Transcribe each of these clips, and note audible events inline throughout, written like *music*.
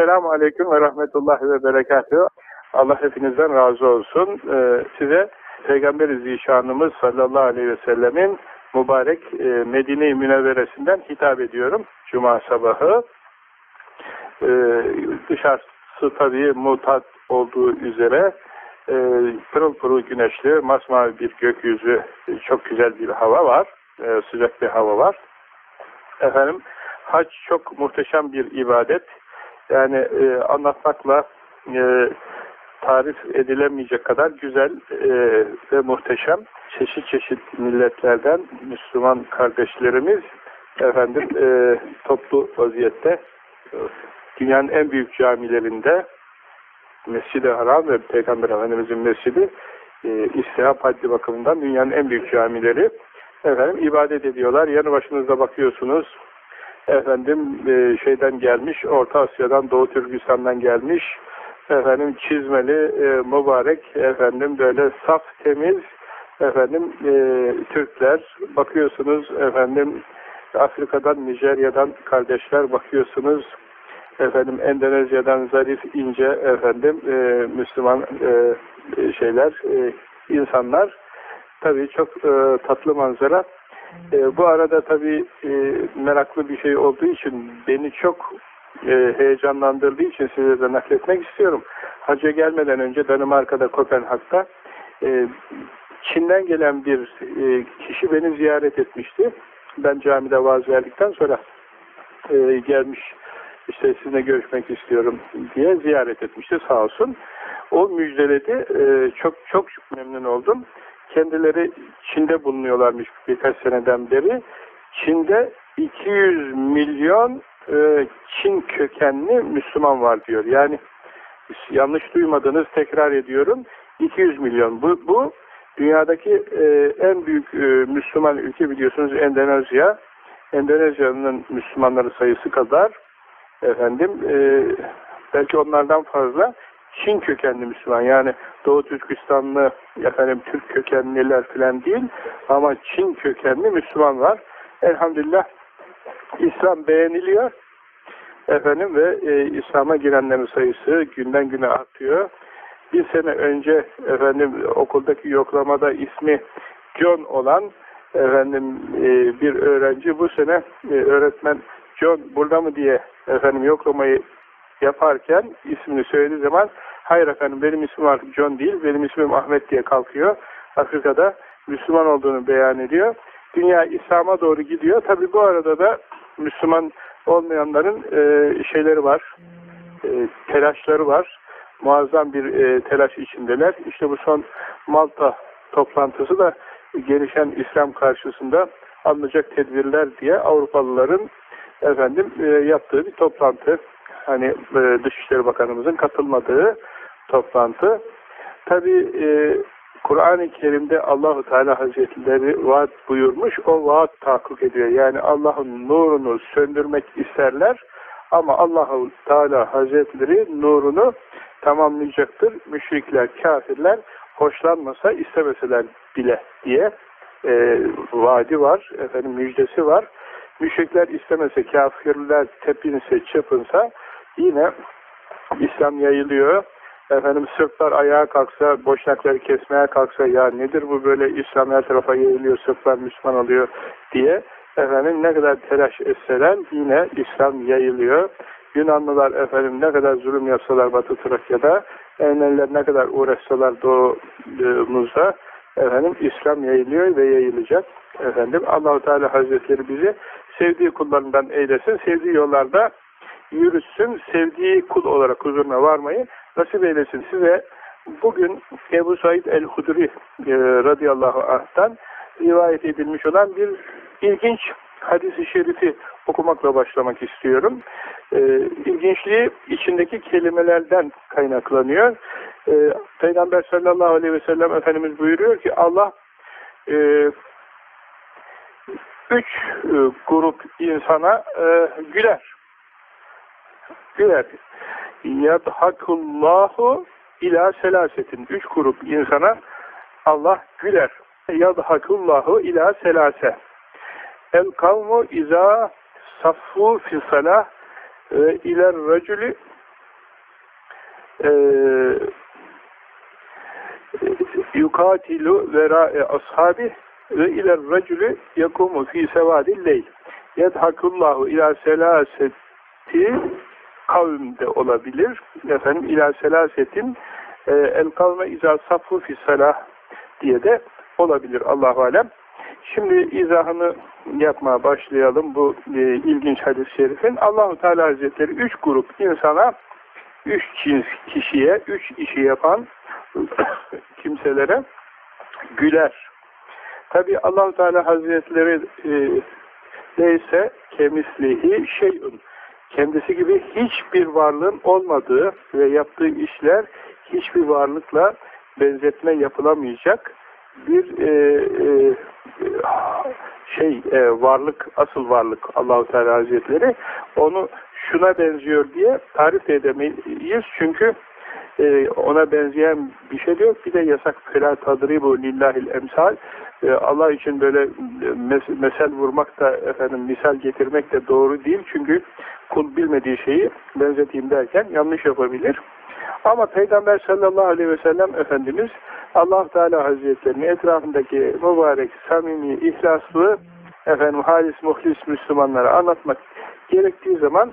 Esselamu Aleyküm ve Rahmetullahi ve Berekatuhu. Allah hepinizden razı olsun. Ee, size Peygamber-i Zişanımız sallallahu aleyhi ve sellemin mübarek e, Medine-i Münevveresinden hitap ediyorum. Cuma sabahı. Ee, dışarısı tabii mutat olduğu üzere e, pırıl pırıl güneşli, masmavi bir gökyüzü, çok güzel bir hava var. E, sıcak bir hava var. Efendim, hac çok muhteşem bir ibadet. Yani e, anlatmakla e, tarif edilemeyecek kadar güzel e, ve muhteşem çeşit çeşit milletlerden Müslüman kardeşlerimiz efendim e, toplu vaziyette e, dünyanın en büyük camilerinde Mescid-i Haram ve Peygamber Efendimizin mescidi e, istihap haddi bakımından dünyanın en büyük camileri efendim ibadet ediyorlar. Yanı başınızda bakıyorsunuz efendim e, şeyden gelmiş, Orta Asya'dan, Doğu Türkistan'dan gelmiş, efendim çizmeli, e, mübarek, efendim böyle saf, temiz, efendim e, Türkler, bakıyorsunuz efendim Afrika'dan, Nijerya'dan kardeşler bakıyorsunuz, efendim Endonezya'dan zarif, ince, efendim e, Müslüman e, şeyler, e, insanlar, tabii çok e, tatlı manzara. E, bu arada tabii e, meraklı bir şey olduğu için beni çok e, heyecanlandırdığı için size de nakletmek istiyorum. Hacca gelmeden önce Danimarka'da Kopenhag'da e, Çin'den gelen bir e, kişi beni ziyaret etmişti. Ben camide vaaz verdikten sonra e, gelmiş işte sizinle görüşmek istiyorum diye ziyaret etmişti sağ olsun. O müjdeledi. E, çok çok memnun oldum. Kendileri Çin'de bulunuyorlarmış birkaç seneden beri. Çin'de 200 milyon e, Çin kökenli Müslüman var diyor. Yani yanlış duymadınız tekrar ediyorum. 200 milyon. Bu, bu dünyadaki e, en büyük e, Müslüman ülke biliyorsunuz Endonezya. Endonezya'nın Müslümanları sayısı kadar efendim e, belki onlardan fazla Çin kökenli Müslüman yani Doğu Türkistanlı efendim Türk kökenliler falan değil ama Çin kökenli Müslüman var. Elhamdülillah İslam beğeniliyor. Efendim ve e, İslam'a girenlerin sayısı günden güne artıyor. Bir sene önce efendim okuldaki yoklamada ismi John olan efendim e, bir öğrenci bu sene e, öğretmen John burada mı diye efendim yoklamayı yaparken ismini söylediği zaman hayır efendim benim ismim artık John değil benim ismim Ahmet diye kalkıyor. Afrika'da Müslüman olduğunu beyan ediyor. Dünya İslam'a doğru gidiyor. Tabi bu arada da Müslüman olmayanların e, şeyleri var, e, telaşları var. Muazzam bir e, telaş içindeler. İşte bu son Malta toplantısı da gelişen İslam karşısında alınacak tedbirler diye Avrupalıların efendim e, yaptığı bir toplantı. Hani e, Dışişleri Bakanımızın katılmadığı toplantı. Tabi e, Kur'an-ı Kerim'de Allahu Teala Hazretleri vaat buyurmuş, o vaat tahakkuk ediyor. Yani Allah'ın nurunu söndürmek isterler ama Allahu Teala Hazretleri nurunu tamamlayacaktır. Müşrikler, kafirler hoşlanmasa istemeseler bile diye e, vaadi var, efendim müjdesi var. Müşrikler istemese, kafirler tepinse, çırpınsa yine İslam yayılıyor efendim Sırplar ayağa kalksa, boşnakları kesmeye kalksa ya nedir bu böyle İslam her tarafa yayılıyor, Sırplar Müslüman oluyor diye efendim ne kadar telaş etseler yine İslam yayılıyor. Yunanlılar efendim ne kadar zulüm yapsalar Batı Trakya'da, Ermeniler ne kadar uğraşsalar doğumuzda efendim İslam yayılıyor ve yayılacak. Efendim Allahu Teala Hazretleri bizi sevdiği kullarından eylesin. Sevdiği yollarda yürütsün. Sevdiği kul olarak huzuruna varmayı nasip eylesin size. Bugün Ebu Said el-Hudri e, radıyallahu anh'tan rivayet edilmiş olan bir ilginç hadis-i şerifi okumakla başlamak istiyorum. E, ilginçliği içindeki kelimelerden kaynaklanıyor. E, Peygamber sallallahu aleyhi ve sellem Efendimiz buyuruyor ki Allah e, üç e, grup insana e, güler. Güler yadhakullahu ila selasetin. Üç grup insana Allah güler. Yadhakullahu ila selase. El kavmu iza saffu fi salah ve iler racülü e, yukatilu vera'e ashabi ve iler racülü yakumu fi sevadil leyl yedhakullahu ila selaseti kavm de olabilir. Efendim ila selasetin e, el kavme izâ saffu fi salah diye de olabilir Allahu alem. Şimdi izahını yapmaya başlayalım bu e, ilginç hadis-i şerifin. Allahu Teala Hazretleri üç grup insana, üç cins kişiye, üç işi yapan *coughs* kimselere güler. Tabi Allahu Teala Hazretleri e, neyse kemislihi şeyun kendisi gibi hiçbir varlığın olmadığı ve yaptığı işler hiçbir varlıkla benzetme yapılamayacak bir e, e, şey e, varlık, asıl varlık Allahu Teala Hazretleri. Onu şuna benziyor diye tarif edemeyiz. Çünkü e, ona benzeyen bir şey de yok. Bir de yasak fela tadribu lillahil emsal. E, Allah için böyle e, mes mesel vurmak da efendim misal getirmek de doğru değil. Çünkü kul bilmediği şeyi benzeteyim derken yanlış yapabilir. Ama Peygamber sallallahu aleyhi ve sellem Efendimiz allah Teala Hazretlerinin etrafındaki mübarek, samimi, ihlaslı, efendim halis, muhlis Müslümanlara anlatmak gerektiği zaman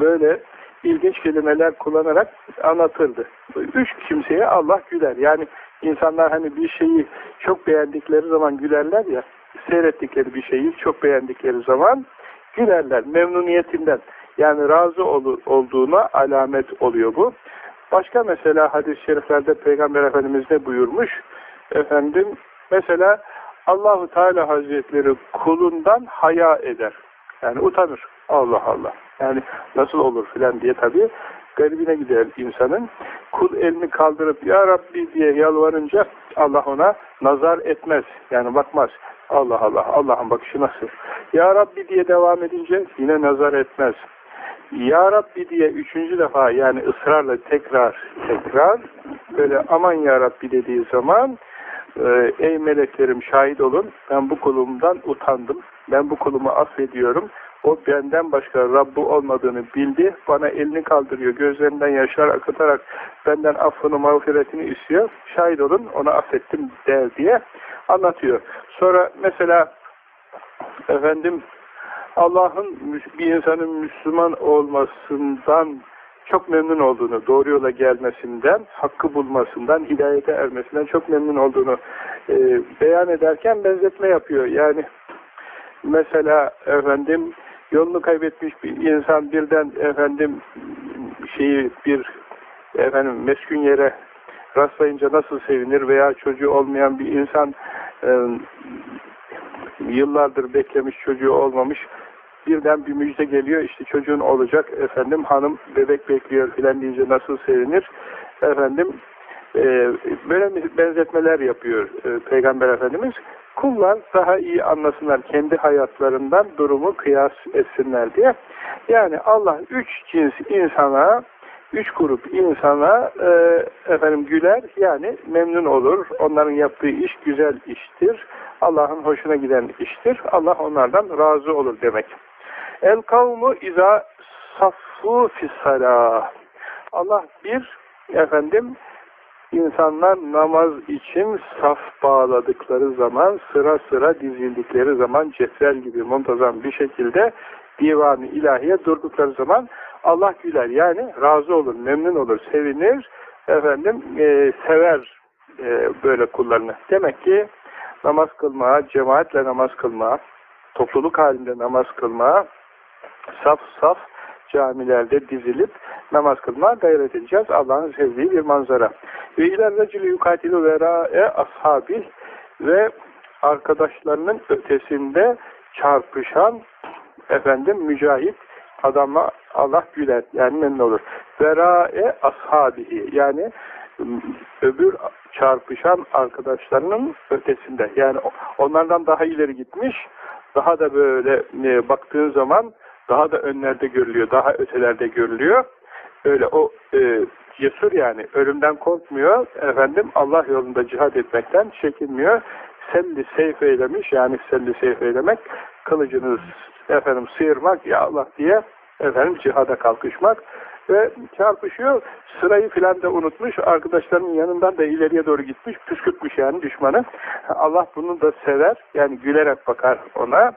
böyle ilginç kelimeler kullanarak anlatırdı. Üç kimseye Allah güler. Yani insanlar hani bir şeyi çok beğendikleri zaman gülerler ya, seyrettikleri bir şeyi çok beğendikleri zaman gülerler memnuniyetinden. Yani razı ol, olduğuna alamet oluyor bu. Başka mesela hadis-i şeriflerde Peygamber Efendimiz ne buyurmuş? Efendim mesela Allahu Teala Hazretleri kulundan haya eder. Yani utanır. Allah Allah. Yani nasıl olur filan diye tabii garibine gider insanın. Kul elini kaldırıp Ya Rabbi diye yalvarınca Allah ona nazar etmez. Yani bakmaz. Allah Allah. Allah'ın bakışı nasıl? Ya Rabbi diye devam edince yine nazar etmez. Ya Rabbi diye üçüncü defa yani ısrarla tekrar tekrar böyle aman Ya Rabbi dediği zaman e, ey meleklerim şahit olun ben bu kulumdan utandım. Ben bu kulumu affediyorum. O benden başka Rabbu olmadığını bildi. Bana elini kaldırıyor. Gözlerinden yaşlar akıtarak benden affını mağfiretini istiyor. Şahit olun onu affettim der diye anlatıyor. Sonra mesela efendim Allah'ın bir insanın Müslüman olmasından çok memnun olduğunu, doğru yola gelmesinden, hakkı bulmasından, hidayete ermesinden çok memnun olduğunu e, beyan ederken benzetme yapıyor. Yani mesela efendim yolunu kaybetmiş bir insan birden efendim şeyi bir efendim meskun yere rastlayınca nasıl sevinir veya çocuğu olmayan bir insan e, yıllardır beklemiş çocuğu olmamış birden bir müjde geliyor işte çocuğun olacak efendim hanım bebek bekliyor filan deyince nasıl sevinir? Efendim böyle benzetmeler yapıyor e, Peygamber Efendimiz. Kullar daha iyi anlasınlar kendi hayatlarından durumu kıyas etsinler diye. Yani Allah üç cins insana üç grup insana e, efendim güler yani memnun olur. Onların yaptığı iş güzel iştir. Allah'ın hoşuna giden iştir. Allah onlardan razı olur demek. El kavmu iza saffu fissalah. Allah bir, efendim, insanlar namaz için saf bağladıkları zaman, sıra sıra dizildikleri zaman, cetvel gibi muntazam bir şekilde divanı ilahiye durdukları zaman Allah güler. Yani razı olur, memnun olur, sevinir, efendim, e, sever e, böyle kullarını. Demek ki namaz kılmaya, cemaatle namaz kılmaya, topluluk halinde namaz kılmaya, saf saf camilerde dizilip namaz kılmaya gayret edeceğiz. Allah'ın sevdiği bir manzara. Ve iler recülü yukatilu vera'e ashabi ve arkadaşlarının ötesinde çarpışan efendim mücahit adama Allah güler. Yani memnun olur. Vera'e ashabihi yani öbür çarpışan arkadaşlarının ötesinde. Yani onlardan daha ileri gitmiş, daha da böyle e, baktığın zaman daha da önlerde görülüyor, daha ötelerde görülüyor. Öyle o e, cesur yani ölümden korkmuyor. Efendim Allah yolunda cihad etmekten çekinmiyor. Selli seyf eylemiş yani selli seyf eylemek kılıcını efendim sıyırmak ya Allah diye efendim cihada kalkışmak ve çarpışıyor. Sırayı filan da unutmuş. Arkadaşlarının yanından da ileriye doğru gitmiş. Püskürtmüş yani düşmanı. Allah bunu da sever. Yani gülerek bakar ona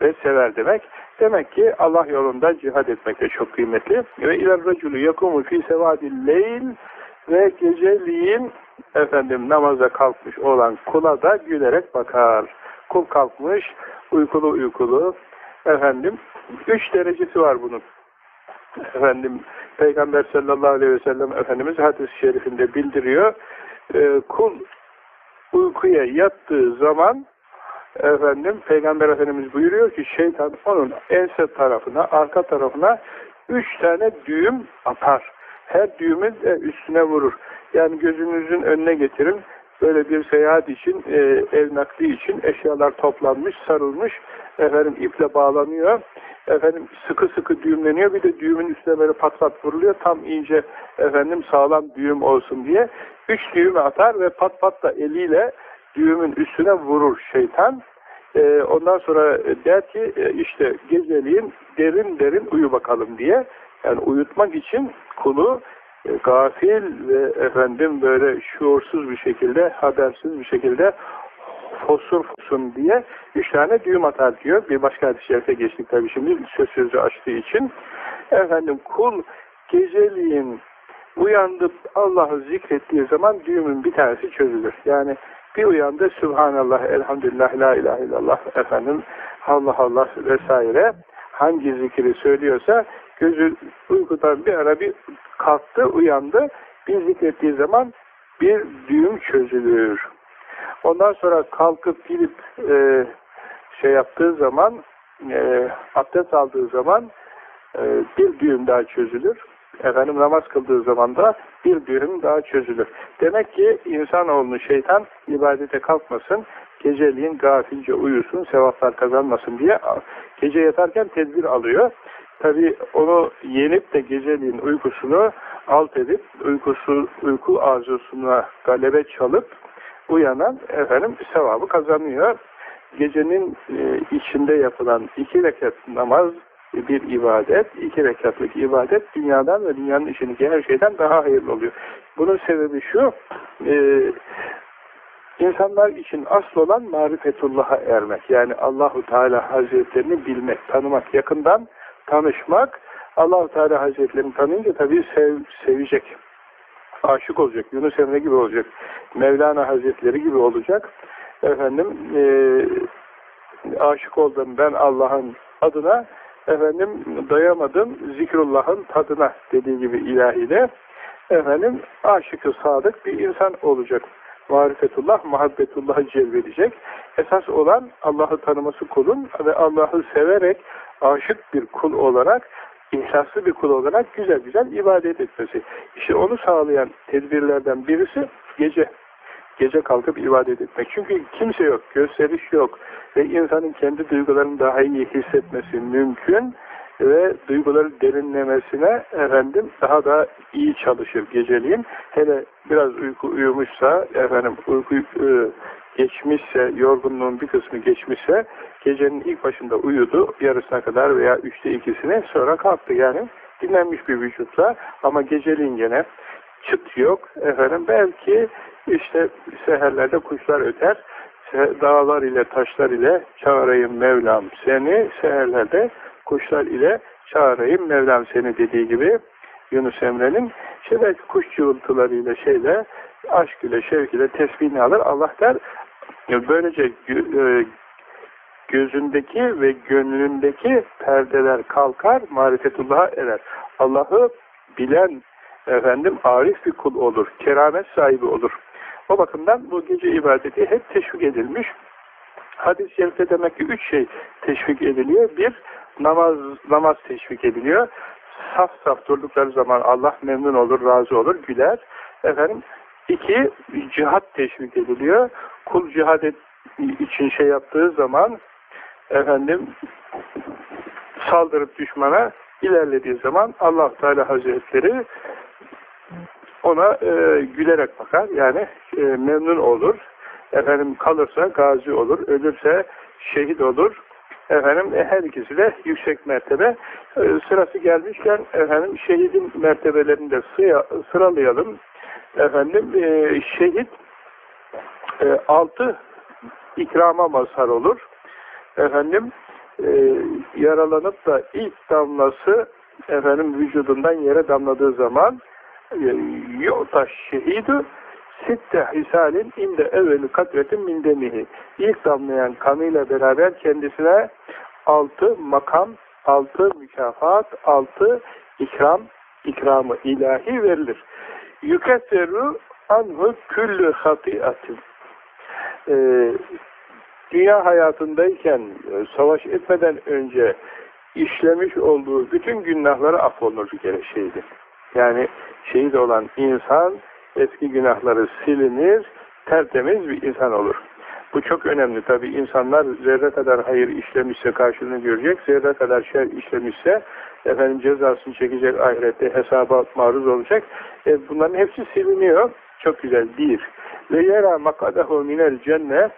ve sever demek. Demek ki Allah yolunda cihad etmek de çok kıymetli. Ve iler raculu yakumu fi sevadil leyl ve geceliğin efendim namaza kalkmış olan kula da gülerek bakar. Kul kalkmış, uykulu uykulu, efendim, üç derecesi var bunun. Efendim, Peygamber sallallahu aleyhi ve sellem Efendimiz hadis-i şerifinde bildiriyor. E, kul uykuya yattığı zaman efendim Peygamber Efendimiz buyuruyor ki şeytan onun ense tarafına, arka tarafına üç tane düğüm atar. Her düğümün de üstüne vurur. Yani gözünüzün önüne getirin. Böyle bir seyahat için, e, ev nakli için eşyalar toplanmış, sarılmış. Efendim iple bağlanıyor. Efendim sıkı sıkı düğümleniyor. Bir de düğümün üstüne böyle pat pat vuruluyor. Tam iyice efendim sağlam düğüm olsun diye. Üç düğümü atar ve pat pat da eliyle düğümün üstüne vurur şeytan. E, ondan sonra der ki e, işte geceliğin derin derin uyu bakalım diye. Yani uyutmak için kulu e, gafil ve efendim böyle şuursuz bir şekilde, habersiz bir şekilde fosur fusun diye üç tane düğüm atar diyor. Bir başka hadis-i şerife geçtik tabii şimdi söz sözü açtığı için. Efendim kul geceliğin uyandıp Allah'ı zikrettiği zaman düğümün bir tanesi çözülür. Yani bir uyandı Subhanallah, Elhamdülillah, La ilahe illallah, efendim Allah Allah vesaire hangi zikri söylüyorsa gözü uykudan bir ara bir kalktı, uyandı. Bir zikrettiği zaman bir düğüm çözülür. Ondan sonra kalkıp gidip e, şey yaptığı zaman e, abdest aldığı zaman e, bir düğüm daha çözülür. Efendim namaz kıldığı zaman da bir düğüm daha çözülür. Demek ki insanoğlunu şeytan ibadete kalkmasın, geceliğin gafilce uyusun, sevaplar kazanmasın diye gece yatarken tedbir alıyor. Tabi onu yenip de geceliğin uykusunu alt edip uykusu, uyku arzusuna galebe çalıp uyanan efendim sevabı kazanıyor. Gecenin e, içinde yapılan iki rekat namaz bir ibadet, iki rekatlık ibadet dünyadan ve dünyanın içindeki her şeyden daha hayırlı oluyor. Bunun sebebi şu, e, insanlar için asıl olan marifetullah'a ermek. Yani Allahu Teala Hazretlerini bilmek, tanımak, yakından tanışmak. Allahu Teala Hazretlerini tanıyınca tabii sev, sevecek. Aşık olacak. Yunus Emre gibi olacak. Mevlana Hazretleri gibi olacak. Efendim e, aşık oldum ben Allah'ın adına efendim dayamadım zikrullah'ın tadına dediği gibi ilahide efendim aşıkı sadık bir insan olacak. Marifetullah, muhabbetullah'ı celbedecek. Esas olan Allah'ı tanıması kulun ve Allah'ı severek aşık bir kul olarak, ihlaslı bir kul olarak güzel güzel ibadet etmesi. İşte onu sağlayan tedbirlerden birisi gece. Gece kalkıp ibadet etmek. Çünkü kimse yok, gösteriş yok ve insanın kendi duygularını daha iyi hissetmesi mümkün ve duyguları derinlemesine efendim daha da iyi çalışır geceliğin. Hele biraz uyku uyumuşsa efendim uyku e, geçmişse, yorgunluğun bir kısmı geçmişse gecenin ilk başında uyudu yarısına kadar veya üçte ikisini sonra kalktı yani dinlenmiş bir vücutla ama geceliğin gene çıt yok efendim belki işte seherlerde kuşlar öter. Dağlar ile taşlar ile çağırayım Mevlam seni. Seherlerde kuşlar ile çağırayım Mevlam seni dediği gibi Yunus Emre'nin. İşte belki kuş cıvıltılarıyla şeyle aşk ile şevk ile tesbihini alır. Allah der böylece e, gözündeki ve gönlündeki perdeler kalkar marifetullah'a erer. Allah'ı bilen efendim arif bir kul olur keramet sahibi olur o bakımdan bu gece ibadeti hep teşvik edilmiş hadis-i şerifte demek ki üç şey teşvik ediliyor. Bir, namaz namaz teşvik ediliyor. Saf saf durdukları zaman Allah memnun olur, razı olur, güler. Efendim, iki, cihat teşvik ediliyor. Kul cihad et, için şey yaptığı zaman efendim saldırıp düşmana ilerlediği zaman allah Teala Hazretleri ona e, gülerek bakar. Yani e, memnun olur. Efendim kalırsa gazi olur, ölürse şehit olur Efendim e, her ikisi de yüksek mertebe. E, sırası gelmişken efendim şehidin mertebelerini de sıra, sıralayalım. Efendim e, şehit e, altı ikrama mazhar olur. Efendim e, yaralanıp da ilk damlası efendim vücudundan yere damladığı zaman yu'ta şehidu sitte hisalin inde evveli katretin min demihi. İlk damlayan kanıyla beraber kendisine altı makam, altı mükafat, altı ikram, ikramı ilahi verilir. Yükesseru anhu küllü hatiatin. Ee, dünya hayatındayken, e, savaş etmeden önce işlemiş olduğu bütün günahları affolunur bir kere şeydi. Yani şehit olan insan eski günahları silinir, tertemiz bir insan olur. Bu çok önemli. Tabi insanlar zerre kadar hayır işlemişse karşılığını görecek, zerre kadar şer işlemişse efendim cezasını çekecek ahirette hesaba maruz olacak. E, bunların hepsi siliniyor. Çok güzel. Bir. Ve yera makadahu minel cennet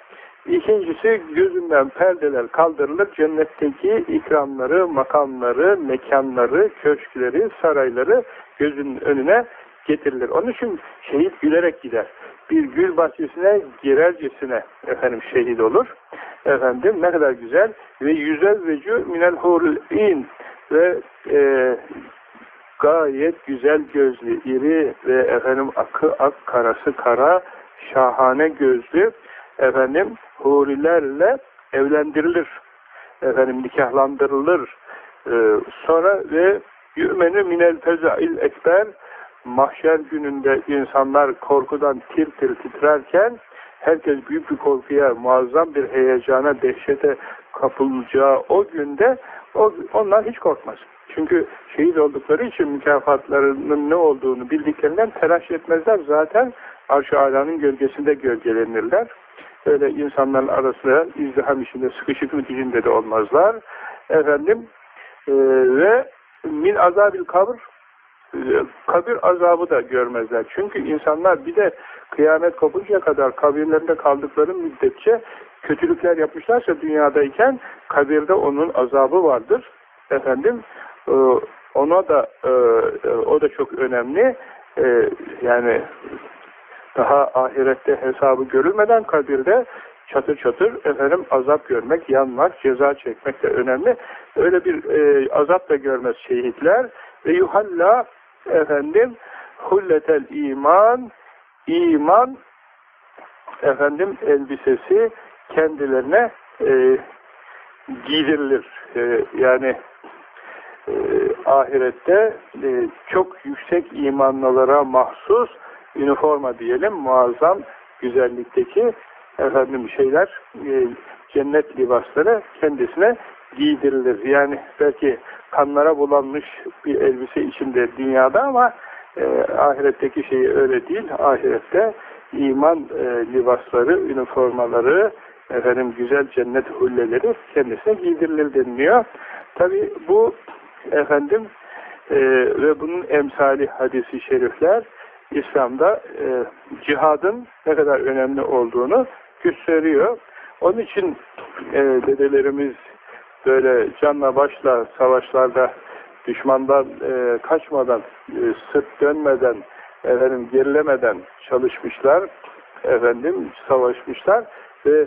İkincisi gözünden perdeler kaldırılır. Cennetteki ikramları, makamları, mekanları, köşkleri, sarayları gözünün önüne getirilir. Onun için şehit gülerek gider. Bir gül bahçesine girercesine efendim şehit olur. Efendim ne kadar güzel. Ve yüzel vecü minel hur'in ve e, gayet güzel gözlü, iri ve efendim akı ak karası kara, şahane gözlü efendim hurilerle evlendirilir. Efendim nikahlandırılır. Ee, sonra ve yü'menü minel fezail ekber mahşer gününde insanlar korkudan tir tir titrerken herkes büyük bir korkuya, muazzam bir heyecana, dehşete kapılacağı o günde o, onlar hiç korkmaz. Çünkü şehit oldukları için mükafatlarının ne olduğunu bildiklerinden telaş etmezler. Zaten arş-ı gölgesinde gölgelenirler. Öyle insanların arasında izdiham içinde, sıkışıklık içinde de olmazlar. Efendim e, ve min azabil kabr e, kabir azabı da görmezler. Çünkü insanlar bir de kıyamet kopuncaya kadar kabirlerinde kaldıkları müddetçe kötülükler yapmışlarsa dünyadayken kabirde onun azabı vardır. Efendim e, ona da e, o da çok önemli. Yani daha ahirette hesabı görülmeden kabirde çatır çatır efendim azap görmek, yanmak, ceza çekmek de önemli. Öyle bir e, azap da görmez şehitler. Ve yuhalla efendim hulletel iman iman efendim elbisesi kendilerine e, giydirilir. E, yani e, ahirette e, çok yüksek imanlılara mahsus üniforma diyelim muazzam güzellikteki efendim şeyler e, cennet libasları kendisine giydirilir. Yani belki kanlara bulanmış bir elbise içinde dünyada ama e, ahiretteki şey öyle değil. Ahirette iman e, libasları, üniformaları, efendim güzel cennet hulleleri kendisine giydirilir deniliyor. Tabi bu efendim e, ve bunun emsali hadisi şerifler İslam'da e, cihadın ne kadar önemli olduğunu gösteriyor. Onun için e, dedelerimiz böyle canla başla savaşlarda düşmandan e, kaçmadan, e, sırt dönmeden, efendim gerilemeden çalışmışlar, efendim savaşmışlar ve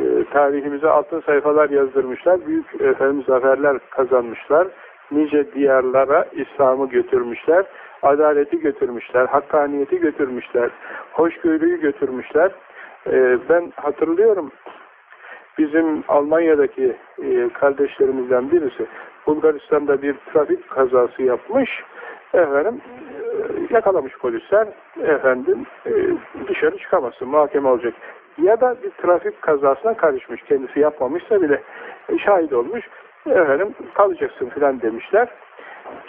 e, tarihimize altın sayfalar yazdırmışlar, büyük efendim zaferler kazanmışlar, nice diyarlara İslam'ı götürmüşler, adaleti götürmüşler, hakkaniyeti götürmüşler, hoşgörüyü götürmüşler. E, ben hatırlıyorum bizim Almanya'daki e, kardeşlerimizden birisi Bulgaristan'da bir trafik kazası yapmış. Efendim e, yakalamış polisler. Efendim e, dışarı çıkamazsın, muhakeme olacak. Ya da bir trafik kazasına karışmış. Kendisi yapmamışsa bile şahit olmuş. Efendim kalacaksın filan demişler.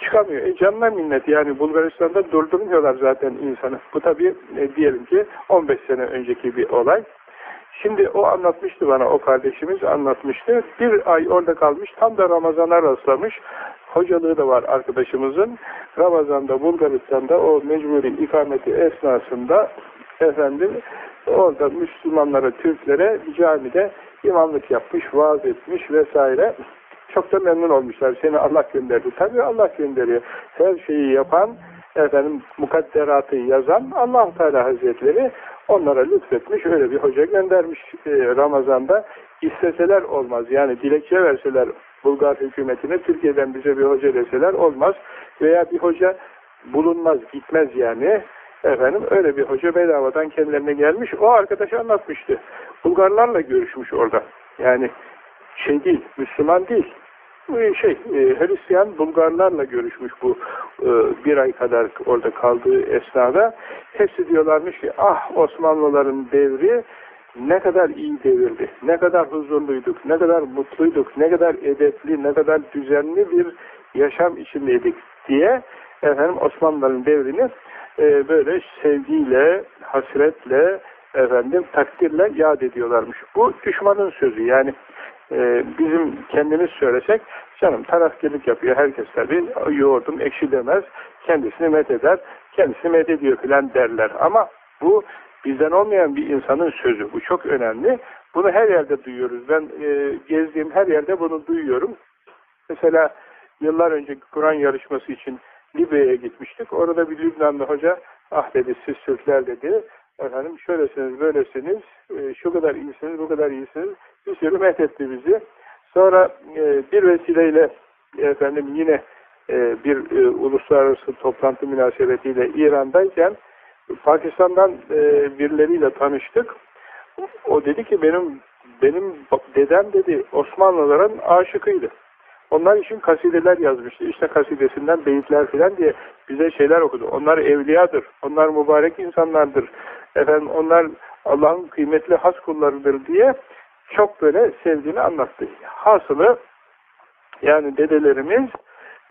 Çıkamıyor. E canına minnet yani Bulgaristan'da durdurmuyorlar zaten insanı. Bu tabii e, diyelim ki 15 sene önceki bir olay. Şimdi o anlatmıştı bana, o kardeşimiz anlatmıştı. Bir ay orada kalmış, tam da Ramazan'a rastlamış. Hocalığı da var arkadaşımızın. Ramazan'da, Bulgaristan'da o mecburi ikameti esnasında efendim orada Müslümanlara, Türklere camide imamlık yapmış, vaaz etmiş vesaire. Çok da memnun olmuşlar. Seni Allah gönderdi. Tabii Allah gönderiyor. Her şeyi yapan, efendim mukadderatı yazan allah Teala Hazretleri onlara lütfetmiş. Öyle bir hoca göndermiş e, Ramazan'da. İsteseler olmaz. Yani dilekçe verseler Bulgar hükümetine Türkiye'den bize bir hoca deseler olmaz. Veya bir hoca bulunmaz, gitmez yani. Efendim öyle bir hoca bedavadan kendilerine gelmiş. O arkadaş anlatmıştı. Bulgarlarla görüşmüş orada. Yani şey değil, Müslüman değil. Şey, e, Hristiyan Bulgarlarla görüşmüş bu e, bir ay kadar orada kaldığı esnada. Hepsi diyorlarmış ki ah Osmanlıların devri ne kadar iyi devirdi, ne kadar huzurluyduk, ne kadar mutluyduk, ne kadar edepli, ne kadar düzenli bir yaşam içindeydik diye efendim Osmanlıların devrini e, böyle sevgiyle, hasretle, efendim takdirle yad ediyorlarmış. Bu düşmanın sözü yani e, bizim kendimiz söylesek canım tarafkirlik yapıyor herkes tabi yoğurdum ekşi demez kendisini met eder kendisini met filan derler. Ama bu bizden olmayan bir insanın sözü bu çok önemli. Bunu her yerde duyuyoruz. Ben e, gezdiğim her yerde bunu duyuyorum. Mesela yıllar önce Kur'an yarışması için Libya'ya gitmiştik. Orada bir Lübnanlı hoca ah dedi siz Türkler dedi. Efendim şöylesiniz böylesiniz e, şu kadar iyisiniz bu kadar iyisiniz bir sürü met etti bizi. Sonra e, bir vesileyle efendim yine e, bir e, uluslararası toplantı münasebetiyle İran'dayken Pakistan'dan e, birileriyle tanıştık. O dedi ki benim benim dedem dedi Osmanlıların aşıkıydı. Onlar için kasideler yazmıştı. İşte kasidesinden beyitler filan diye bize şeyler okudu. Onlar evliyadır. Onlar mübarek insanlardır. Efendim onlar Allah'ın kıymetli has kullarıdır diye çok böyle sevdiğini anlattı. Hasılı yani dedelerimiz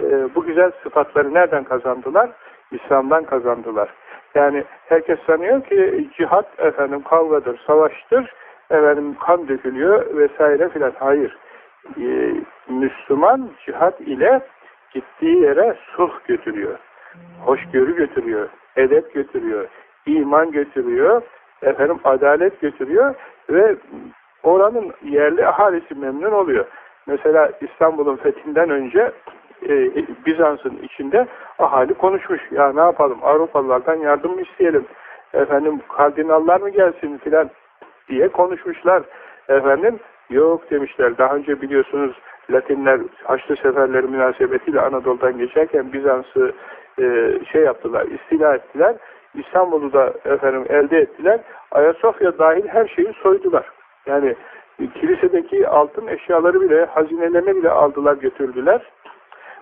e, bu güzel sıfatları nereden kazandılar? İslam'dan kazandılar. Yani herkes sanıyor ki cihat efendim kavgadır, savaştır, efendim kan dökülüyor vesaire filan. Hayır. Ee, Müslüman cihat ile gittiği yere sulh götürüyor. Hoşgörü götürüyor, edep götürüyor, iman götürüyor, efendim adalet götürüyor ve oranın yerli ahalisi memnun oluyor. Mesela İstanbul'un fethinden önce e, Bizans'ın içinde ahali konuşmuş. Ya ne yapalım Avrupalılardan yardım mı isteyelim? Efendim kardinallar mı gelsin filan diye konuşmuşlar. Efendim yok demişler. Daha önce biliyorsunuz Latinler Haçlı seferleri münasebetiyle Anadolu'dan geçerken Bizans'ı e, şey yaptılar, istila ettiler. İstanbul'u da efendim elde ettiler. Ayasofya dahil her şeyi soydular. Yani kilisedeki altın eşyaları bile, hazinelerini bile aldılar götürdüler.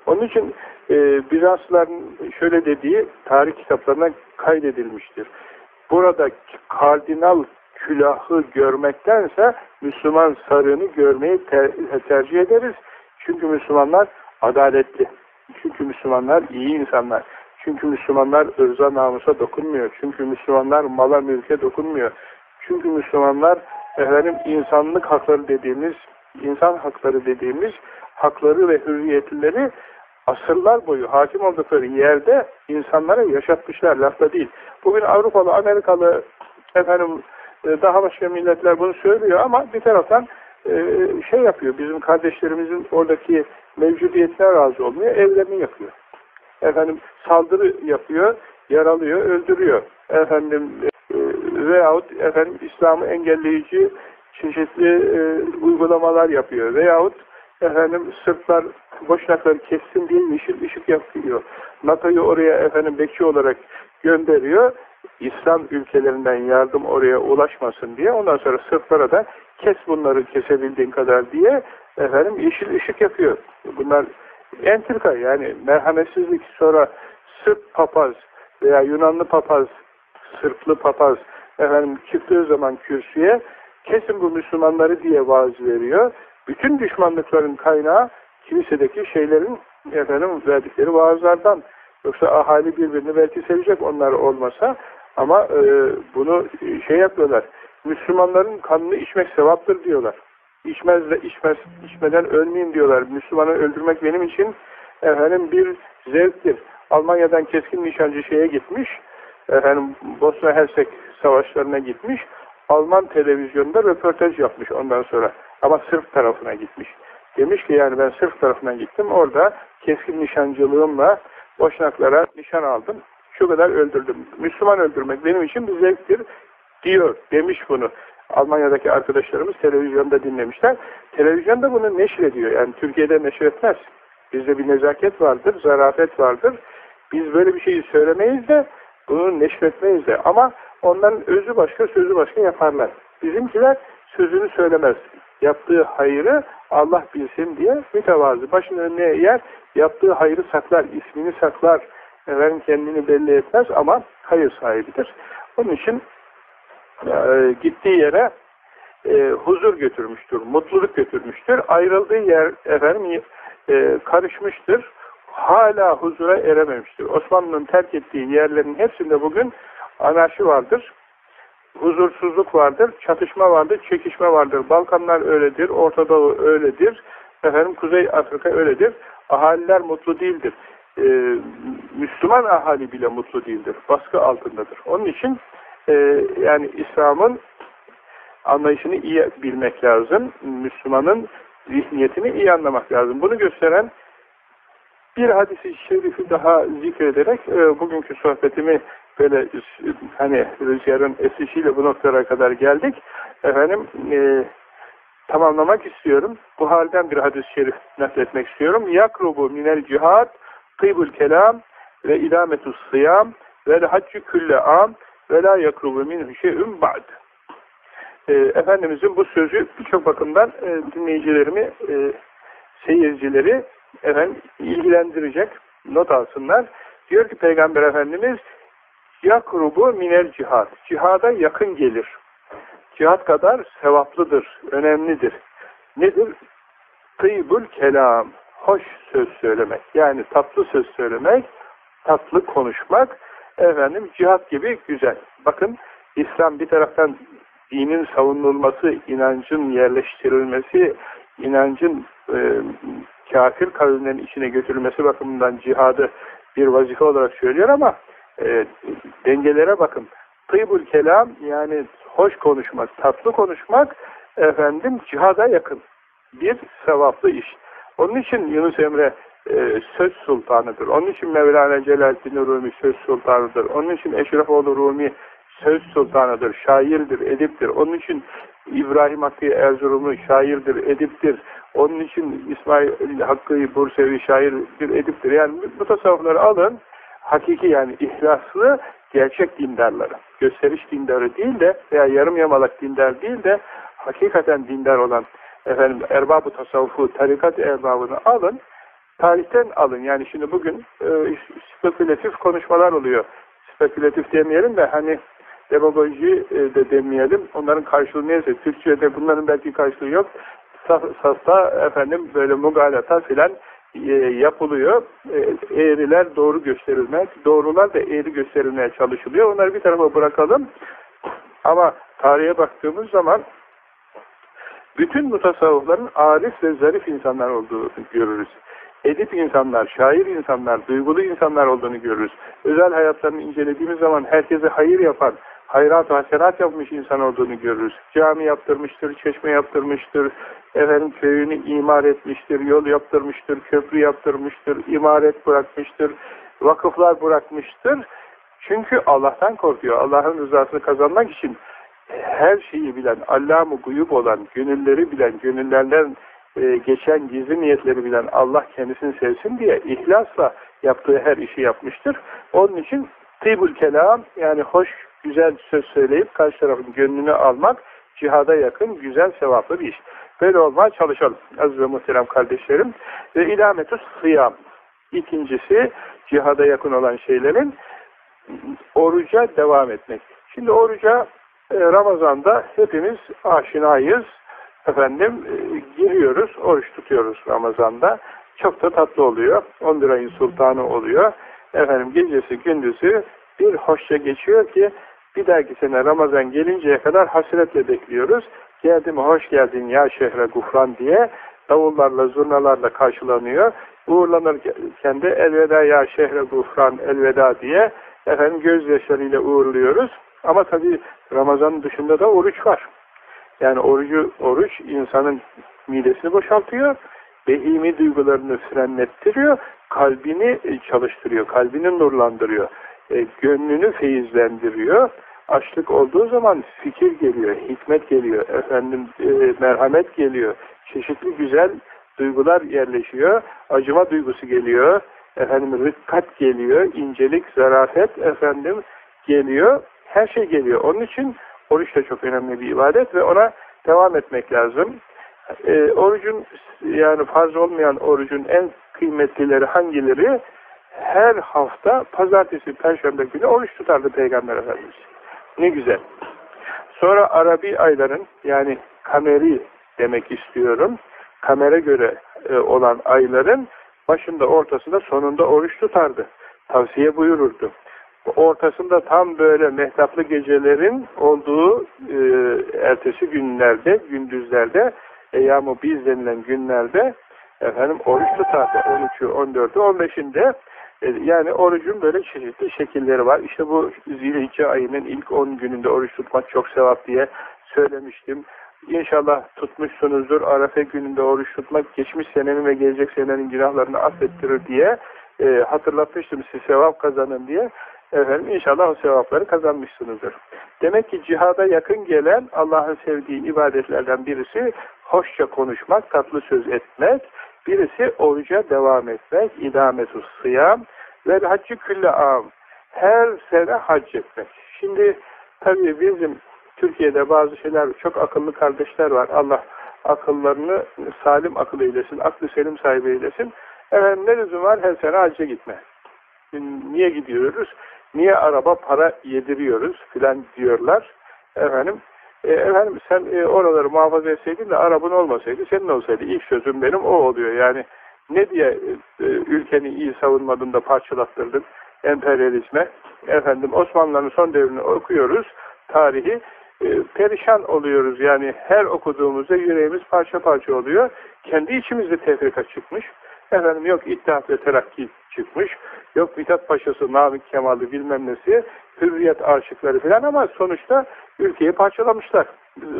Onun için e, Bizanslıların şöyle dediği tarih kitaplarına kaydedilmiştir. Burada kardinal külahı görmektense Müslüman sarığını görmeyi ter tercih ederiz. Çünkü Müslümanlar adaletli. Çünkü Müslümanlar iyi insanlar. Çünkü Müslümanlar ırza namusa dokunmuyor. Çünkü Müslümanlar mala mülke dokunmuyor. Çünkü Müslümanlar efendim insanlık hakları dediğimiz, insan hakları dediğimiz hakları ve hürriyetleri asırlar boyu hakim oldukları yerde insanlara yaşatmışlar, lafta değil. Bugün Avrupalı, Amerikalı, efendim e, daha başka milletler bunu söylüyor ama bir taraftan e, şey yapıyor, bizim kardeşlerimizin oradaki mevcudiyetine razı olmuyor, evlerini yapıyor. Efendim saldırı yapıyor, yaralıyor, öldürüyor. Efendim veyahut efendim İslam'ı engelleyici çeşitli e, uygulamalar yapıyor. Veyahut efendim Sırplar boşnakları kessin diye yeşil ışık yapıyor. NATO'yu oraya efendim bekçi olarak gönderiyor. İslam ülkelerinden yardım oraya ulaşmasın diye. Ondan sonra Sırplara da kes bunları kesebildiğin kadar diye efendim yeşil ışık yapıyor. Bunlar entrika yani merhametsizlik sonra Sırp papaz veya Yunanlı papaz, Sırplı papaz efendim çıktığı zaman kürsüye kesin bu Müslümanları diye vaaz veriyor. Bütün düşmanlıkların kaynağı kilisedeki şeylerin efendim verdikleri vaazlardan. Yoksa ahali birbirini belki sevecek onlar olmasa ama e, bunu şey yapıyorlar. Müslümanların kanını içmek sevaptır diyorlar. İçmez de içmez, içmeden ölmeyeyim diyorlar. Müslümanı öldürmek benim için efendim bir zevktir. Almanya'dan keskin nişancı şeye gitmiş. efendim Bosna Hersek savaşlarına gitmiş. Alman televizyonunda röportaj yapmış ondan sonra. Ama Sırp tarafına gitmiş. Demiş ki yani ben Sırp tarafına gittim. Orada keskin nişancılığımla boşnaklara nişan aldım. Şu kadar öldürdüm. Müslüman öldürmek benim için bir zevktir diyor. Demiş bunu. Almanya'daki arkadaşlarımız televizyonda dinlemişler. Televizyonda bunu neşrediyor. Yani Türkiye'de neşretmez. Bizde bir nezaket vardır, zarafet vardır. Biz böyle bir şeyi söylemeyiz de bunu neşretmeyiz de. Ama onların özü başka, sözü başka yaparlar. Bizimkiler sözünü söylemez. Yaptığı hayrı Allah bilsin diye mütevazı. Başının önüne yer, yaptığı hayrı saklar, ismini saklar. Efendim kendini belli etmez ama hayır sahibidir. Onun için e, gittiği yere e, huzur götürmüştür, mutluluk götürmüştür. Ayrıldığı yer efendim e, karışmıştır. Hala huzura erememiştir. Osmanlı'nın terk ettiği yerlerin hepsinde bugün anarşi vardır. Huzursuzluk vardır, çatışma vardır, çekişme vardır. Balkanlar öyledir, Orta Doğu öyledir. Efendim Kuzey Afrika öyledir. Ahaliler mutlu değildir. Ee, Müslüman ahali bile mutlu değildir. Baskı altındadır. Onun için e, yani İslam'ın anlayışını iyi bilmek lazım. Müslümanın zihniyetini iyi anlamak lazım. Bunu gösteren bir hadisi şerifi daha zikrederek e, bugünkü sohbetimi böyle hani rüzgarın esişiyle bu noktaya kadar geldik. Efendim e, tamamlamak istiyorum. Bu halden bir hadis-i şerif nakletmek istiyorum. Yakrubu minel cihad kıybul kelam ve ilametus sıyam ve haccü külle am ve la yakrubu minhu şey'ün ba'd. E, Efendimizin bu sözü birçok bakımdan e, dinleyicilerimi, e, seyircileri efendim ilgilendirecek, not alsınlar. Diyor ki Peygamber Efendimiz yakrubu minel cihad. Cihada yakın gelir. Cihad kadar sevaplıdır, önemlidir. Nedir? Tıybul kelam. Hoş söz söylemek. Yani tatlı söz söylemek, tatlı konuşmak, efendim cihat gibi güzel. Bakın İslam bir taraftan dinin savunulması, inancın yerleştirilmesi, inancın e, kafir kavimlerin içine götürülmesi bakımından cihadı bir vazife olarak söylüyor ama e, dengelere bakın. Tıybul kelam yani hoş konuşmak, tatlı konuşmak efendim cihada yakın bir sevaplı iş. Onun için Yunus Emre e, söz sultanıdır. Onun için Mevlana Celaleddin Rumi söz sultanıdır. Onun için Eşrefoğlu Rumi söz sultanıdır, şairdir, ediptir. Onun için İbrahim Hakkı Erzurumlu şairdir, ediptir. Onun için İsmail Hakkı Bursevi şairdir, ediptir. Yani bu tasavvufları alın, hakiki yani ihlaslı gerçek dindarları. Gösteriş dindarı değil de veya yarım yamalak dindar değil de hakikaten dindar olan efendim erbab-ı tasavvufu, tarikat erbabını alın, tarihten alın. Yani şimdi bugün e, spekülatif konuşmalar oluyor. Spekülatif demeyelim de hani demagoji e, de demeyelim. Onların karşılığı neyse. Türkçe'de bunların belki karşılığı yok. Sasta efendim böyle mugalata filan e, yapılıyor. E, eğriler doğru gösterilmek, doğrular da eğri gösterilmeye çalışılıyor. Onları bir tarafa bırakalım. Ama tarihe baktığımız zaman bütün mutasavvıfların arif ve zarif insanlar olduğunu görürüz. Edip insanlar, şair insanlar, duygulu insanlar olduğunu görürüz. Özel hayatlarını incelediğimiz zaman herkese hayır yapan, hayrat hasenat yapmış insan olduğunu görürüz. Cami yaptırmıştır, çeşme yaptırmıştır, efendim köyünü imar etmiştir, yol yaptırmıştır, köprü yaptırmıştır, imaret bırakmıştır, vakıflar bırakmıştır. Çünkü Allah'tan korkuyor. Allah'ın rızasını kazanmak için her şeyi bilen, Allah-ı guyub olan, gönülleri bilen, gönüllerden e, geçen gizli niyetleri bilen Allah kendisini sevsin diye ihlasla yaptığı her işi yapmıştır. Onun için tıybul kelam yani hoş, güzel söz söyleyip karşı tarafın gönlünü almak cihada yakın, güzel, sevaplı bir iş. Böyle olmaya çalışalım aziz ve muhterem kardeşlerim. Ve ilametus sıyam. İkincisi cihada yakın olan şeylerin oruca devam etmek. Şimdi oruca e, Ramazan'da hepimiz aşinayız. Efendim e, giriyoruz, oruç tutuyoruz Ramazan'da. Çok da tatlı oluyor. 11 ayın sultanı oluyor. Efendim gecesi gündüzü bir hoşça geçiyor ki bir dahaki sene Ramazan gelinceye kadar hasretle bekliyoruz. Geldi mi hoş geldin ya şehre gufran diye davullarla, zurnalarla karşılanıyor. Uğurlanırken de elveda ya şehre gufran elveda diye efendim gözyaşlarıyla uğurluyoruz. Ama tabii Ramazan dışında da oruç var. Yani orucu, oruç insanın midesini boşaltıyor, behimi duygularını frenlettiriyor, kalbini çalıştırıyor, kalbini nurlandırıyor, e, gönlünü feyizlendiriyor. Açlık olduğu zaman fikir geliyor, hikmet geliyor, efendim e, merhamet geliyor, çeşitli güzel duygular yerleşiyor, acıma duygusu geliyor, efendim rıkkat geliyor, incelik, zarafet efendim geliyor, her şey geliyor. Onun için oruç da çok önemli bir ibadet ve ona devam etmek lazım. E, orucun yani farz olmayan orucun en kıymetlileri hangileri? Her hafta pazartesi, perşembe günü oruç tutardı Peygamber Efendimiz. Ne güzel. Sonra Arabi ayların yani kameri demek istiyorum. Kamera göre e, olan ayların başında, ortasında, sonunda oruç tutardı. Tavsiye buyururdu. Ortasında tam böyle mehtaplı gecelerin olduğu e, ertesi günlerde, gündüzlerde, Eyyam-ı Biz denilen günlerde efendim oruç tutardı. 13'ü, 14'ü, 15'inde e, yani orucun böyle çeşitli şekilleri var. İşte bu Zilhicce ayının ilk 10 gününde oruç tutmak çok sevap diye söylemiştim. İnşallah tutmuşsunuzdur. Arafe gününde oruç tutmak geçmiş senenin ve gelecek senenin günahlarını affettirir diye e, hatırlatmıştım size sevap kazanın diye. Efendim inşallah o sevapları kazanmışsınızdır. Demek ki cihada yakın gelen Allah'ın sevdiği ibadetlerden birisi hoşça konuşmak, tatlı söz etmek, birisi oruca devam etmek, idametus sıyam ve haccı külle am. Her sene hac etmek. Şimdi tabii bizim Türkiye'de bazı şeyler, çok akıllı kardeşler var. Allah akıllarını salim akıl eylesin, aklı selim sahibi eylesin. Efendim ne lüzum var her sene hacca gitme. Niye gidiyoruz? Niye araba para yediriyoruz filan diyorlar. Efendim e, efendim sen e, oraları muhafaza etseydin de araban olmasaydı senin olsaydı. ilk sözüm benim o oluyor. Yani ne diye e, ülkeni iyi savunmadın da parçalattırdın emperyalizme. Efendim Osmanlıların son devrini okuyoruz. Tarihi e, perişan oluyoruz. Yani her okuduğumuzda yüreğimiz parça parça oluyor. Kendi içimizde tefrika çıkmış. Efendim yok İttihat ve Terakki çıkmış. Yok Mithat Paşa'sı, Namık Kemal'i bilmem nesi, hürriyet aşıkları falan ama sonuçta ülkeyi parçalamışlar.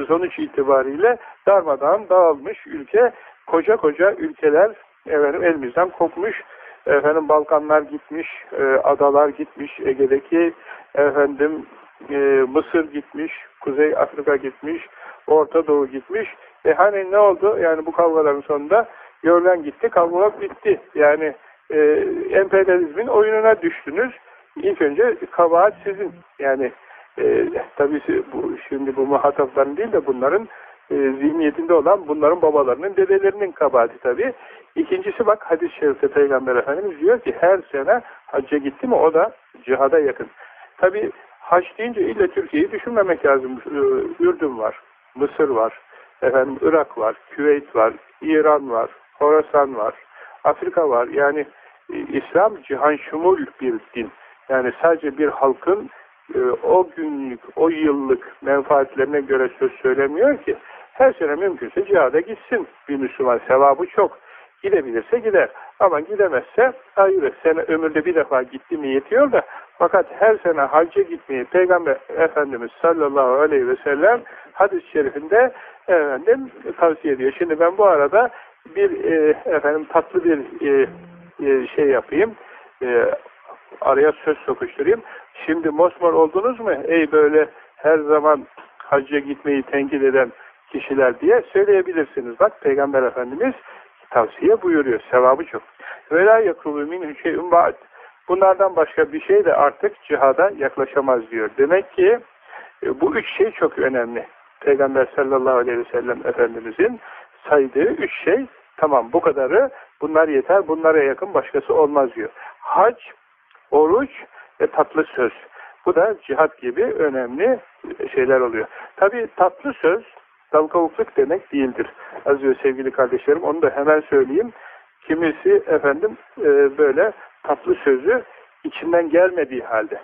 Sonuç itibariyle darmadan dağılmış ülke, koca koca ülkeler efendim elimizden kopmuş. Efendim Balkanlar gitmiş, e, adalar gitmiş, Ege'deki efendim e, Mısır gitmiş, Kuzey Afrika gitmiş, Orta Doğu gitmiş. E hani ne oldu? Yani bu kavgaların sonunda Görülen gitti, kavgalar bitti. Yani e, emperyalizmin oyununa düştünüz. İlk önce kabahat sizin. Yani e, tabii bu, şimdi bu muhatapların değil de bunların e, zihniyetinde olan bunların babalarının, dedelerinin kabahati tabii. İkincisi bak hadis-i şerifte Peygamber Efendimiz diyor ki her sene hacca gitti mi o da cihada yakın. Tabii hac deyince illa Türkiye'yi düşünmemek lazım. E, Ürdün var, Mısır var, efendim Irak var, Küveyt var, İran var, Horasan var, Afrika var. Yani e, İslam cihan şumul bir din. Yani sadece bir halkın e, o günlük, o yıllık menfaatlerine göre söz söylemiyor ki her sene mümkünse cihada gitsin bir Müslüman. Sevabı çok. Gidebilirse gider. Ama gidemezse ayrı. Sene ömürde bir defa gitti mi yetiyor da fakat her sene hacca gitmeyi Peygamber Efendimiz sallallahu aleyhi ve sellem hadis-i şerifinde efendim tavsiye ediyor. Şimdi ben bu arada bir e, efendim tatlı bir e, e, şey yapayım. E, araya söz sokuşturayım. Şimdi mosmor oldunuz mu? Ey böyle her zaman hacca gitmeyi tenkit eden kişiler diye söyleyebilirsiniz. Bak Peygamber Efendimiz tavsiye buyuruyor. Sevabı çok. Ve la yakrubu minhu şey'un ba'd. Bunlardan başka bir şey de artık cihada yaklaşamaz diyor. Demek ki e, bu üç şey çok önemli. Peygamber sallallahu aleyhi ve sellem Efendimizin saydığı üç şey tamam bu kadarı bunlar yeter bunlara yakın başkası olmaz diyor. Hac, oruç ve tatlı söz. Bu da cihat gibi önemli şeyler oluyor. Tabi tatlı söz dalgavukluk demek değildir. Az önce sevgili kardeşlerim onu da hemen söyleyeyim. Kimisi efendim e, böyle tatlı sözü içinden gelmediği halde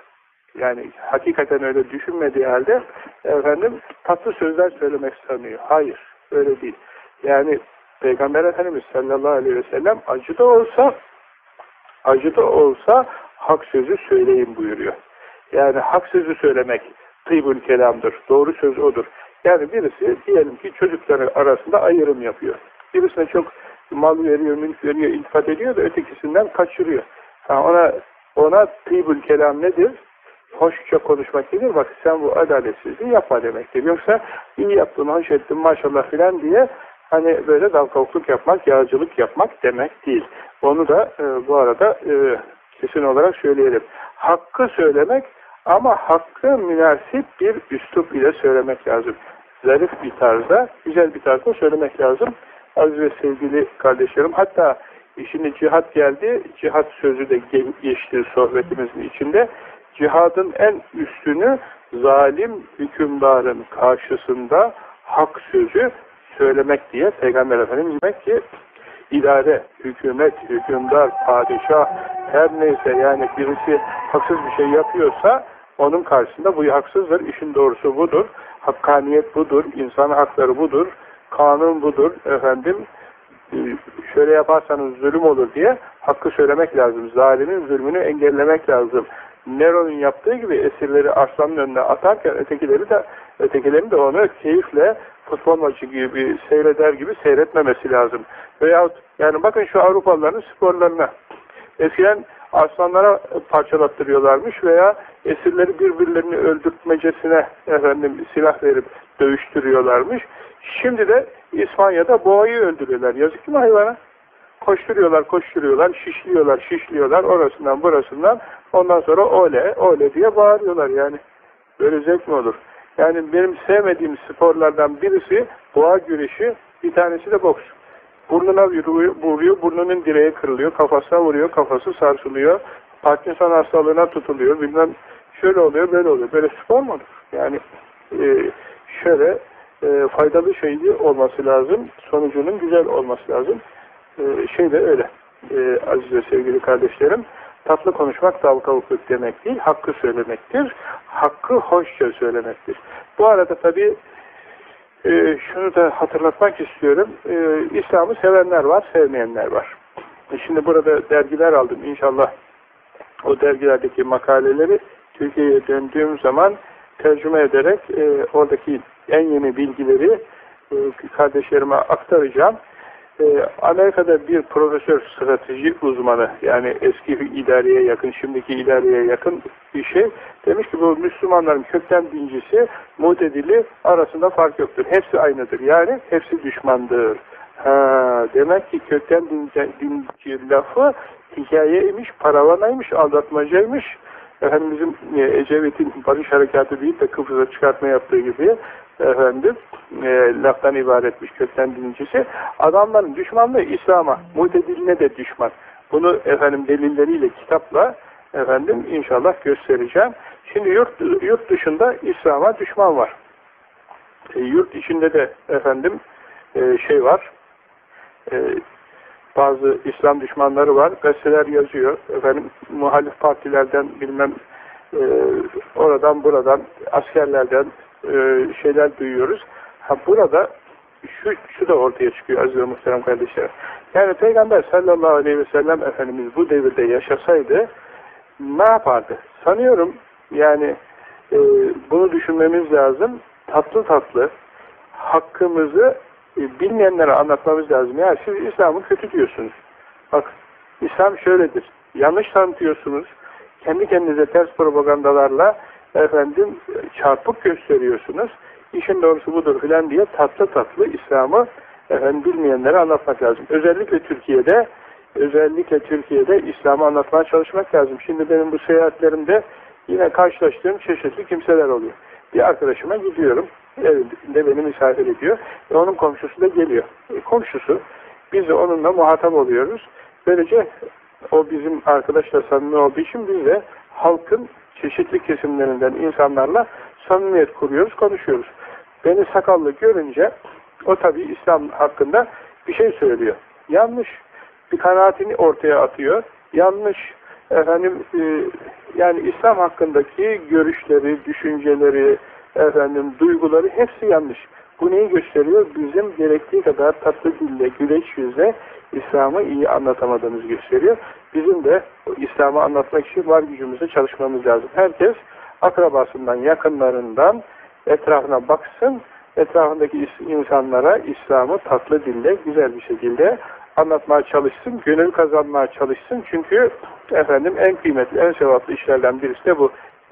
yani hakikaten öyle düşünmediği halde efendim tatlı sözler söylemek sanıyor. Hayır, öyle değil. Yani Peygamber Efendimiz sallallahu aleyhi ve sellem acı da olsa acı da olsa hak sözü söyleyin buyuruyor. Yani hak sözü söylemek tıybül kelamdır. Doğru söz odur. Yani birisi diyelim ki çocukları arasında ayrım yapıyor. Birisine çok mal veriyor, mülk veriyor, iltifat ediyor da ötekisinden kaçırıyor. Ha ona ona tıybül kelam nedir? Hoşça konuşmak nedir? Bak sen bu adaletsizliği yapma demektir. Yoksa iyi yaptın, hoş ettin maşallah filan diye hani böyle dalkavukluk yapmak, yağcılık yapmak demek değil. Onu da e, bu arada e, kesin olarak söyleyelim. Hakkı söylemek ama hakkı münasip bir üslup ile söylemek lazım. Zarif bir tarzda, güzel bir tarzda söylemek lazım. Aziz ve sevgili kardeşlerim, hatta şimdi cihat geldi, cihat sözü de geçti sohbetimizin içinde. Cihadın en üstünü zalim hükümdarın karşısında hak sözü söylemek diye Peygamber Efendimiz demek ki idare, hükümet, hükümdar, padişah her neyse yani birisi haksız bir şey yapıyorsa onun karşısında bu haksızdır, işin doğrusu budur, hakkaniyet budur, insan hakları budur, kanun budur, efendim e, şöyle yaparsanız zulüm olur. diye hakkı söylemek lazım. Zalimin zulmünü engellemek lazım. Nero'nun yaptığı gibi esirleri arslanın önüne atarken ötekileri de ötekilerin de onu keyifle futbol maçı gibi seyreder gibi seyretmemesi lazım. Veyahut yani bakın şu Avrupalıların sporlarına. Eskiden aslanlara parçalattırıyorlarmış veya esirleri birbirlerini öldürtmecesine efendim silah verip dövüştürüyorlarmış. Şimdi de İspanya'da boğayı öldürüyorlar. Yazık mı hayvana? Koşturuyorlar, koşturuyorlar, şişliyorlar, şişliyorlar orasından burasından. Ondan sonra ole, ole diye bağırıyorlar yani. Böyle zevk mi olur? Yani benim sevmediğim sporlardan birisi boğa güreşi, bir tanesi de boks. Burnuna vuruyor, burnunun direği kırılıyor, kafasına vuruyor, kafası sarsılıyor, Parkinson hastalığına tutuluyor, bilmem şöyle oluyor, böyle oluyor. Böyle spor mu olur? Yani e, şöyle e, faydalı şeyli olması lazım, sonucunun güzel olması lazım. E, şey de öyle, e, aziz ve sevgili kardeşlerim. Tatlı konuşmak dalgalıklık demek değil, hakkı söylemektir. Hakkı hoşça söylemektir. Bu arada tabii e, şunu da hatırlatmak istiyorum. E, İslam'ı sevenler var, sevmeyenler var. E, şimdi burada dergiler aldım. İnşallah o dergilerdeki makaleleri Türkiye'ye döndüğüm zaman tercüme ederek e, oradaki en yeni bilgileri e, kardeşlerime aktaracağım. Ee, Amerika'da bir profesör strateji uzmanı yani eski idareye yakın, şimdiki idareye yakın bir şey demiş ki bu Müslümanların kökten dincisi, mutedili arasında fark yoktur. Hepsi aynıdır. Yani hepsi düşmandır. Ha, demek ki kökten dinci, dinci lafı hikayeymiş, paravanaymış, aldatmacaymış. Efendim bizim e, Ecevit'in barış harekatı deyip de Kıbrıs'a çıkartma yaptığı gibi efendim e, laftan ibaretmiş kökten dincisi. Adamların düşmanlığı İslam'a, mutediline de düşman. Bunu efendim delilleriyle kitapla efendim inşallah göstereceğim. Şimdi yurt, yurt dışında İslam'a düşman var. E, yurt içinde de efendim e, şey var. E, bazı İslam düşmanları var. Gazeteler yazıyor. Efendim muhalif partilerden bilmem e, oradan buradan askerlerden e, şeyler duyuyoruz. Ha burada şu, şu da ortaya çıkıyor aziz ve muhterem kardeşler. Yani Peygamber sallallahu aleyhi ve sellem Efendimiz bu devirde yaşasaydı ne yapardı? Sanıyorum yani e, bunu düşünmemiz lazım. Tatlı tatlı hakkımızı bilmeyenlere anlatmamız lazım. Yani siz İslam'ı kötü diyorsunuz. Bak İslam şöyledir. Yanlış tanıtıyorsunuz. Kendi kendinize ters propagandalarla efendim çarpık gösteriyorsunuz. İşin doğrusu budur filan diye tatlı tatlı İslam'ı efendim bilmeyenlere anlatmak lazım. Özellikle Türkiye'de özellikle Türkiye'de İslam'ı anlatmaya çalışmak lazım. Şimdi benim bu seyahatlerimde yine karşılaştığım çeşitli kimseler oluyor. Bir arkadaşıma gidiyorum. Evinde beni misafir ediyor. E onun komşusu da geliyor. E komşusu. Biz de onunla muhatap oluyoruz. Böylece o bizim arkadaşla samimi olduğu için biz de halkın çeşitli kesimlerinden insanlarla samimiyet kuruyoruz, konuşuyoruz. Beni sakallı görünce o tabi İslam hakkında bir şey söylüyor. Yanlış. Bir kanaatini ortaya atıyor. Yanlış. Efendim e, yani İslam hakkındaki görüşleri, düşünceleri, efendim duyguları hepsi yanlış. Bu neyi gösteriyor? Bizim gerektiği kadar tatlı dille, güleç yüzle İslam'ı iyi anlatamadığımızı gösteriyor. Bizim de İslam'ı anlatmak için var gücümüzle çalışmamız lazım. Herkes akrabasından, yakınlarından etrafına baksın, etrafındaki insanlara İslam'ı tatlı dille, güzel bir şekilde anlatmaya çalışsın, gönül kazanmaya çalışsın. Çünkü efendim en kıymetli, en sevaplı işlerden birisi de bu.